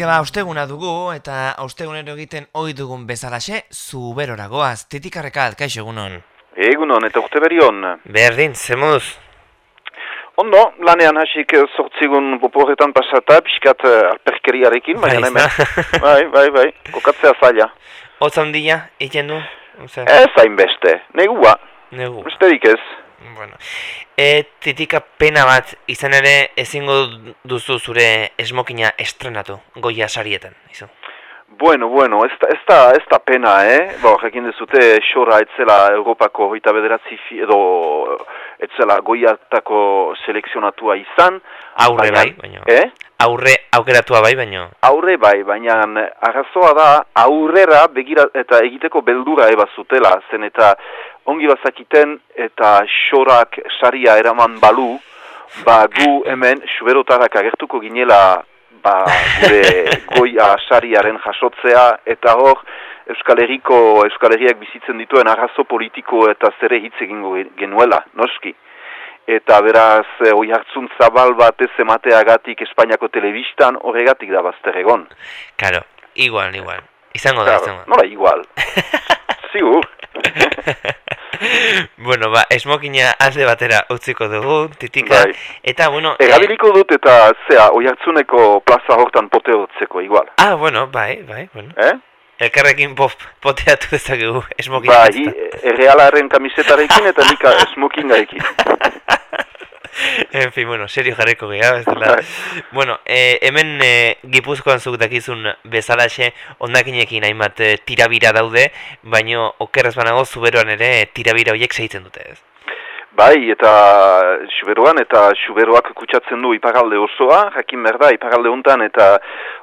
Tira ba, osteguna dugu eta ostegunero egiten ohi dugun bezalaxe, zuberora goaz, titikarreka alkaixo egunon. Egunon, eta urte berri hon. Berdin, zemuz? Ondo, lanean hasik sortzigun poporretan pasata, pixkat uh, alperkeriarekin, baina hemen. bai, bai, bai, kokatzea zaila. Otza handia, egin du? Ez hainbeste, negua. Negu. Besterik ez. Bueno. E, titika pena bat izan ere ezingo duzu zure esmokina estrenatu goia sarietan, izu? Bueno, bueno, ez da, ez da, ez da pena, eh? Bo, jakin dezute, xora etzela Europako hoita bederatzi fi, edo etzela goiatako selekzionatua izan. Aurre bai, baina. Eh? Aurre aukeratua bai, baina. Aurre bai, baina arrazoa da aurrera begira eta egiteko beldura eba zutela, zen eta ongi bazakiten eta xorak saria eraman balu, ba gu hemen suberotarak agertuko ginela ba gure goia sariaren jasotzea eta hor Euskal Herriko Euskal Herriak bizitzen dituen arrazo politiko eta zere hitz egingo genuela, noski. Eta beraz, oi hartzun zabal bat ez emateagatik Espainiako telebistan horregatik da bazter egon. Karo, igual, igual. Izango da, izango. Nola, igual. Zigur. bueno, ba, esmokina alde batera utziko dugu, titika, bai. eta, bueno... Egabiliko eh, dut eta, zea, oi hartzuneko plaza hortan pote hotzeko, igual. Ah, bueno, bai, bai, bueno. Eh? Elkarrekin pop, poteatu ezagegu esmokina. Bai, errealaren kamisetarekin eta nika esmokingarekin. en fin, bueno, serio jarreko geha, ez dela. Bai. bueno, eh, hemen eh, gipuzkoan zuk dakizun bezalaxe ondakinekin hainbat eh, tirabira daude, baino okerrez banago zuberoan ere tirabira horiek segitzen dute ez. Bai, eta suberoan eta suberoak kutsatzen du ipagalde osoa, jakin berda, ipagalde hontan eta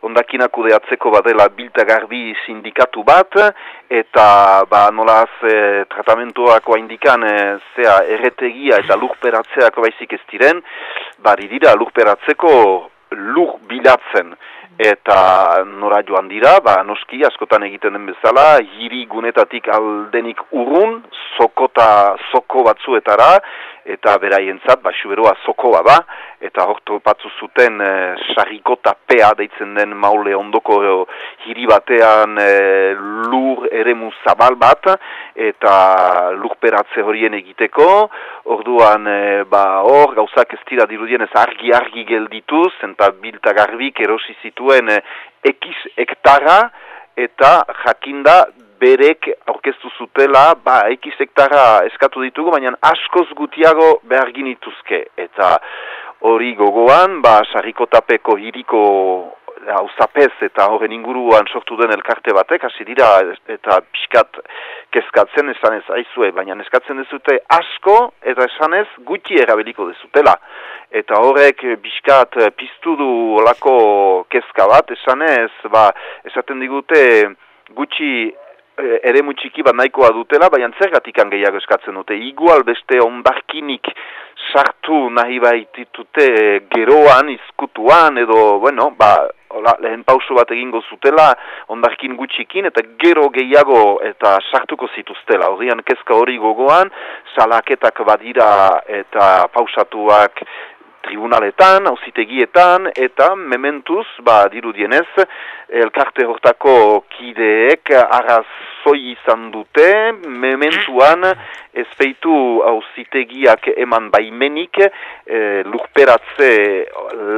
ondakinak udeatzeko badela biltagarbi sindikatu bat, eta ba, nolaz e, tratamentuako indikan e, zea erretegia eta lurperatzeako baizik ez diren, bari dira lurperatzeko lur bilatzen eta nora joan dira, ba, noski askotan egiten den bezala, hiri gunetatik aldenik urrun, sokota, soko batzuetara, eta beraientzat, ba, suberoa sokoa da, eta horto batzu zuten e, sarrikota pea deitzen den maule ondoko e, hiri batean e, lur eremu zabal bat, eta lurperatze horien egiteko, orduan, e, ba, hor, gauzak ez dira dirudien ez argi-argi geldituz, eta bilta garbik erosi zituen e, ekiz hektara, eta jakinda berek aurkeztu zutela, ba, ekiz hektara eskatu ditugu, baina askoz gutiago behar ginituzke. Eta hori gogoan, ba, sarrikotapeko hiriko hauzapez eta horren inguruan sortu den elkarte batek, hasi dira eta pixkat kezkatzen esan ez aizue, baina eskatzen dezute asko eta esan ez gutxi erabiliko dezutela. Eta horrek pixkat piztu du olako kezka bat, esan ez, ba, esaten digute gutxi Eh, ere mutxiki bat nahikoa dutela, baina zergatik gehiago eskatzen dute. Igual beste ondarkinik sartu nahi baititute eh, geroan, izkutuan, edo, bueno, ba, hola, lehen pauso bat egingo zutela, ondarkin gutxikin, eta gero gehiago eta sartuko zituztela. Horrian kezka hori gogoan, salaketak badira eta pausatuak tribunaletan, auzitegietan, eta mementuz, ba, dirudienez, elkarte hortako kideek arrazoi izan dute, mementuan ez feitu auzitegiak eman baimenik e, lurperatze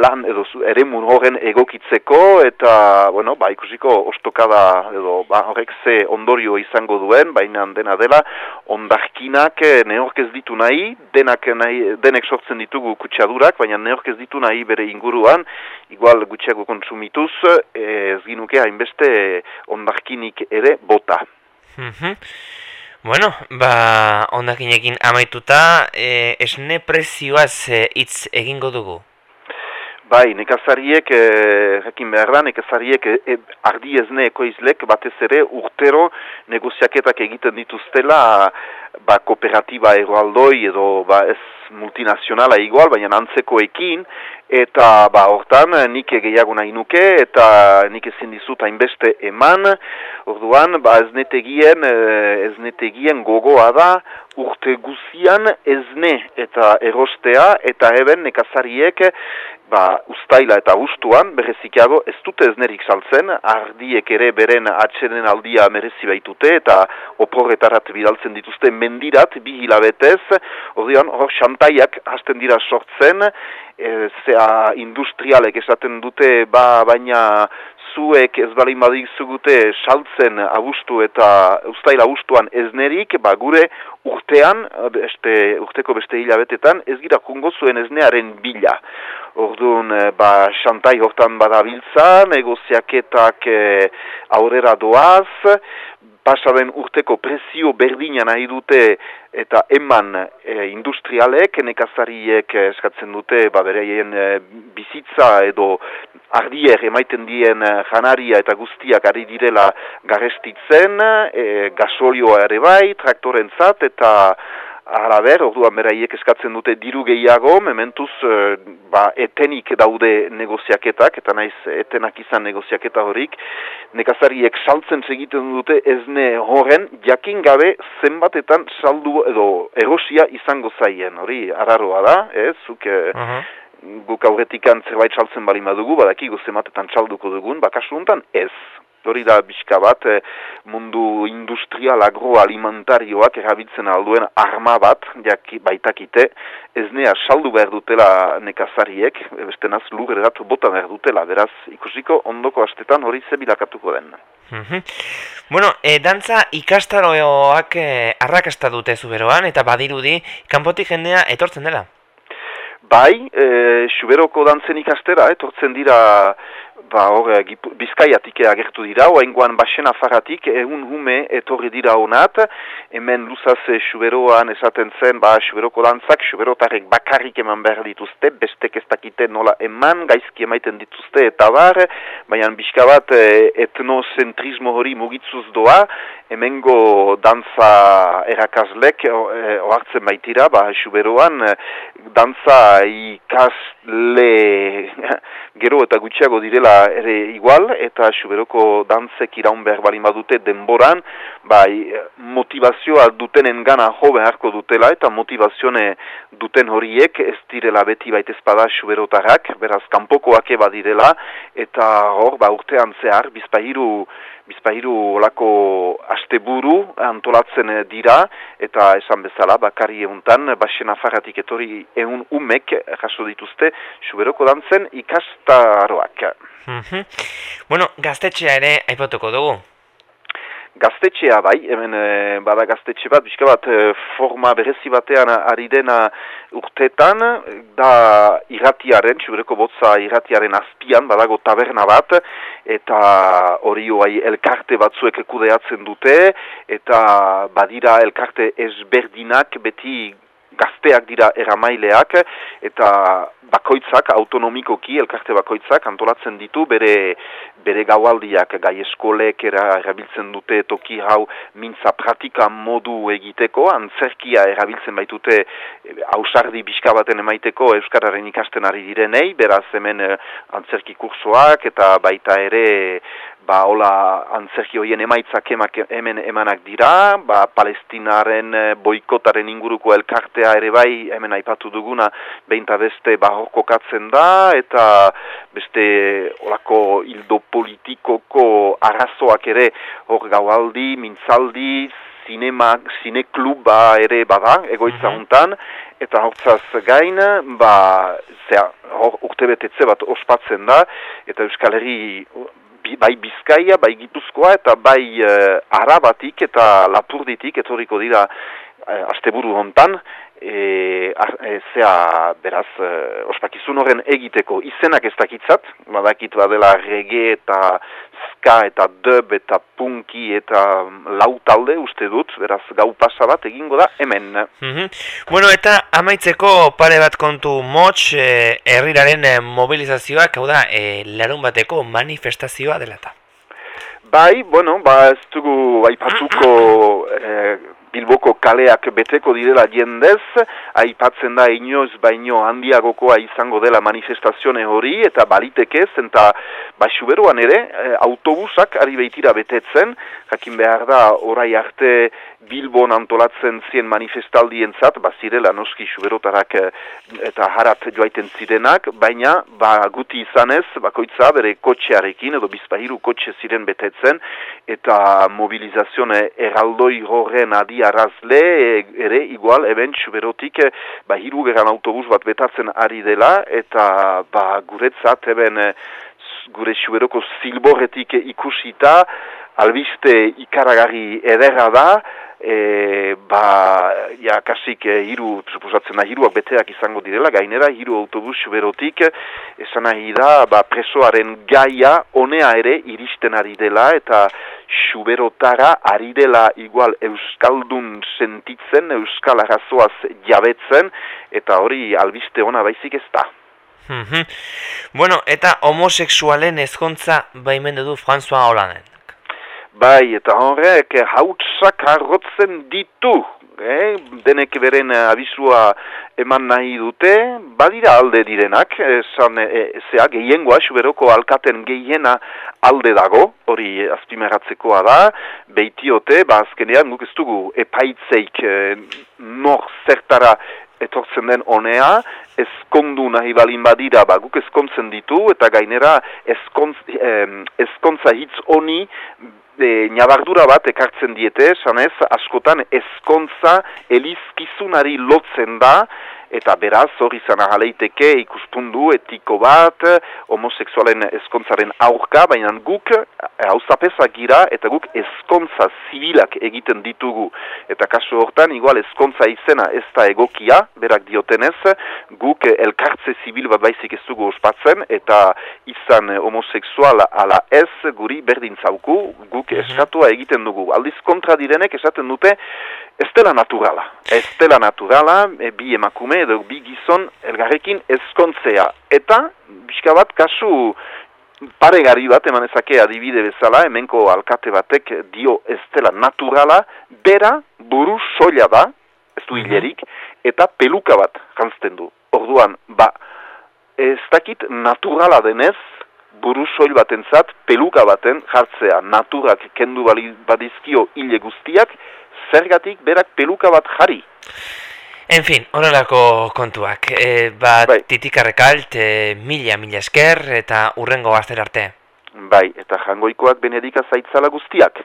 lan edo ere horren egokitzeko, eta, bueno, ba, ikusiko ostokada edo ba, horrek ze ondorio izango duen, baina dena dela, ondarkinak neork ez ditu nahi, denak nahi, denek sortzen ditugu kutsadurak, baina neork ez ditu nahi bere inguruan, igual gutxiago kontsumituz, ez ginuke hainbeste ondarkinik ere bota. Mhm. Bueno, ba, ondakinekin amaituta, e, esne prezioaz e, hitz egingo dugu? Bai, nekazariek, e, jakin behar da, nekazariek e, e, ardi ezne ekoizlek batez ere urtero negoziaketak egiten dituztela ba, kooperatiba eroaldoi edo ba, ez multinazionala igual, baina antzekoekin, eta ba, hortan nik gehiago nahi nuke, eta nik ezin dizut hainbeste eman, orduan ba, ez netegien, ez netegien gogoa da, urte guzian ezne eta erostea eta eben nekazariek ba, ustaila eta ustuan, berrezikiago, ez dute eznerik saltzen, ardiek ere beren atxenen aldia merezi baitute, eta oporretarat bidaltzen dituzte mendirat, bi hilabetez, ordean, hor, xantaiak hasten dira sortzen, e, zea industrialek esaten dute, ba, baina zuek ez bali madik zugute saltzen abustu eta ustaila abustuan eznerik, ba, gure urtean, beste, urteko beste hilabetetan, ez gira kungo zuen eznearen bila. Orduan, eh, ba, xantai hortan badabiltza, negoziaketak e, aurrera doaz, pasaren urteko prezio berdina nahi dute eta eman e, industrialek, nekazariek eskatzen dute, ba, bereien bizitza edo ardier emaiten dien janaria eta guztiak ari direla garestitzen, e, gasolioa ere bai, traktorentzat eta Araber, orduan beraiek eskatzen dute diru gehiago, mementuz eh, ba, etenik daude negoziaketak, eta naiz etenak izan negoziaketa horik, nekazariek saltzen segiten dute ezne horren, jakin gabe zenbatetan saldu edo erosia izango zaien, hori araroa da, ez, zuk... Uh Guk aurretikan zerbait saltzen bali madugu, badaki guzematetan salduko dugun, bakasu honetan ez, hori da bizka bat eh, mundu industrial agroalimentarioak erabiltzen alduen arma bat jaki baitakite ez nea saldu behar dutela nekazariek beste naz lur eratu bota behar dutela beraz ikusiko ondoko astetan hori zebilakatuko den mhm. Bueno, e, dantza ikastaroak e, arrakasta dute zuberoan eta badirudi kanpotik jendea etortzen dela Bai, e, suberoko dantzen ikastera, etortzen dira ba hor eh, bizkaiatik agertu dira, oaingoan basen afaratik egun hume etorri dira honat, hemen luzaz suberoan esaten zen, ba suberoko dantzak, suberotarek bakarrik eman behar dituzte, bestek ez dakite nola eman, gaizki emaiten dituzte eta bar, baina bizka bat eh, etnocentrismo hori mugitzuz doa, hemengo dantza erakazlek eh, ohartzen baitira, ba suberoan dantza ikasle gero eta gutxiago direla ere igual, eta suberoko dantzek iraun behar balin badute denboran, bai motivazioa dutenen gana jo beharko dutela, eta motivazione duten horiek ez direla beti baita espada suberotarrak, beraz kanpokoak eba direla, eta hor, ba urtean zehar, bizpahiru bizpahiru olako asteburu antolatzen dira, eta esan bezala, bakari eguntan, basen afarratik etori egun umek jaso dituzte, suberoko dantzen ikastaroak. Mm Bueno, gaztetxea ere aipatuko dugu. Gaztetxea bai, hemen e, bada gaztetxe bat, bizka bat e, forma berezi batean ari dena urtetan, da irratiaren, txubreko botza irratiaren azpian, badago taberna bat, eta hori hoai elkarte batzuek kudeatzen dute, eta badira elkarte ezberdinak beti gazteak dira eramaileak eta bakoitzak autonomikoki elkarte bakoitzak antolatzen ditu bere bere gaualdiak. Gai eskolek era erabiltzen dute toki hau mintza pratika modu egiteko antzerkia erabiltzen baitute hausardi bizka baten emaiteko euskararen ikasten ari direnei. Beraz hemen eh, antzerki kursoak eta baita ere ba hola antzerki hoien emaitzak emak, hemen emanak dira, ba Palestinaren eh, boikotaren inguruko elkartea ere bai hemen aipatu duguna behinta beste barroko katzen da eta beste olako hildo politikoko arazoak ere hor gaualdi, mintzaldi, zinema, zinekluba ere bada, egoitza hontan, eta hortzaz gain, ba, zera, hor urte betetze bat ospatzen da, eta Euskal Herri bai Bizkaia, bai Gipuzkoa eta bai uh, Arabatik eta Lapurditik etorriko dira uh, asteburu hontan e, e, zea beraz uh, ospakizun horren egiteko izenak ez dakitzat, badakit badela rege eta ska eta dub eta punki eta lau talde uste dut, beraz gau pasa bat egingo da hemen. Mm Bueno, eta amaitzeko pare bat kontu motx eh, herriraren eh, mobilizazioak, hau da, eh, larun bateko manifestazioa dela Bai, bueno, ba ez dugu aipatuko eh, Bilboko kaleak beteko direla jendez, aipatzen da inoiz baino handiagokoa izango dela manifestazione hori, eta balitekez, eta ba, suberuan ere, e, autobusak ari behitira betetzen, jakin behar da, orai arte Bilbon antolatzen zien manifestaldientzat, bazirela noski suberotarak eh, eta harat joaiten zirenak, baina ba, guti izanez, bakoitza bere kotxearekin edo bizpahiru kotxe ziren betetzen, eta mobilizazione eraldoi horren adi arazle, ere igual, eben suberotik eh, ba, hiru geran autobus bat betatzen ari dela, eta ba, guretzat eben eh, gure suberoko zilborretik ikusita, albiste ikaragarri ederra da, e, ba, ja, kasik e, hiru, suposatzen da, hiruak beteak izango direla, gainera, hiru autobus berotik, esan nahi da, ba, presoaren gaia, honea ere, iristen ari dela, eta suberotara ari dela igual euskaldun sentitzen, euskal arazoaz jabetzen, eta hori albiste ona baizik ez da. Mhm. bueno, eta homosexualen ezkontza baimendu du François Hollanden. Bai, eta horrek hautsak harrotzen ditu, eh? denek beren abizua eman nahi dute, badira alde direnak, esan e, zea gehiengoa, suberoko alkaten gehiena alde dago, hori azpimeratzekoa da, behitiote, ba azkenean guk ez dugu epaitzeik e, nor zertara etortzen den honea, ezkondu nahi balin badira, ba, guk ezkontzen ditu, eta gainera ezkontz, ezkontza hitz honi e, nabardura bat ekartzen diete, sanez, askotan ezkontza elizkizunari lotzen da, eta beraz hori zan ahaleiteke ikuspundu etiko bat homoseksualen ezkontzaren aurka, baina guk hauzapezak gira eta guk ezkontza zibilak egiten ditugu. Eta kasu hortan, igual ezkontza izena ez da egokia, berak diotenez, guk elkartze zibil bat baizik ez dugu ospatzen, eta izan homoseksual ala ez guri berdin zauku, guk mhm. eskatua egiten dugu. Aldiz kontra direnek esaten dute, ez dela naturala. Ez dela naturala, e, bi emakume edo bi gizon elgarrekin ezkontzea. Eta, bizka bat, kasu paregarri bat eman ezake adibide bezala, hemenko alkate batek dio ez dela naturala, bera buru soila da, ez du mhm. hilerik, eta peluka bat jantzten du. Orduan, ba, ez dakit naturala denez, buru soil batentzat peluka baten jartzea naturak kendu badizkio hile guztiak, zergatik berak peluka bat jari. En fin, horrelako kontuak. E, ba, bai. titikarrekalt, e, mila, mila esker, eta urrengo gazter arte. Bai, eta jangoikoak benedika zaitzala guztiak.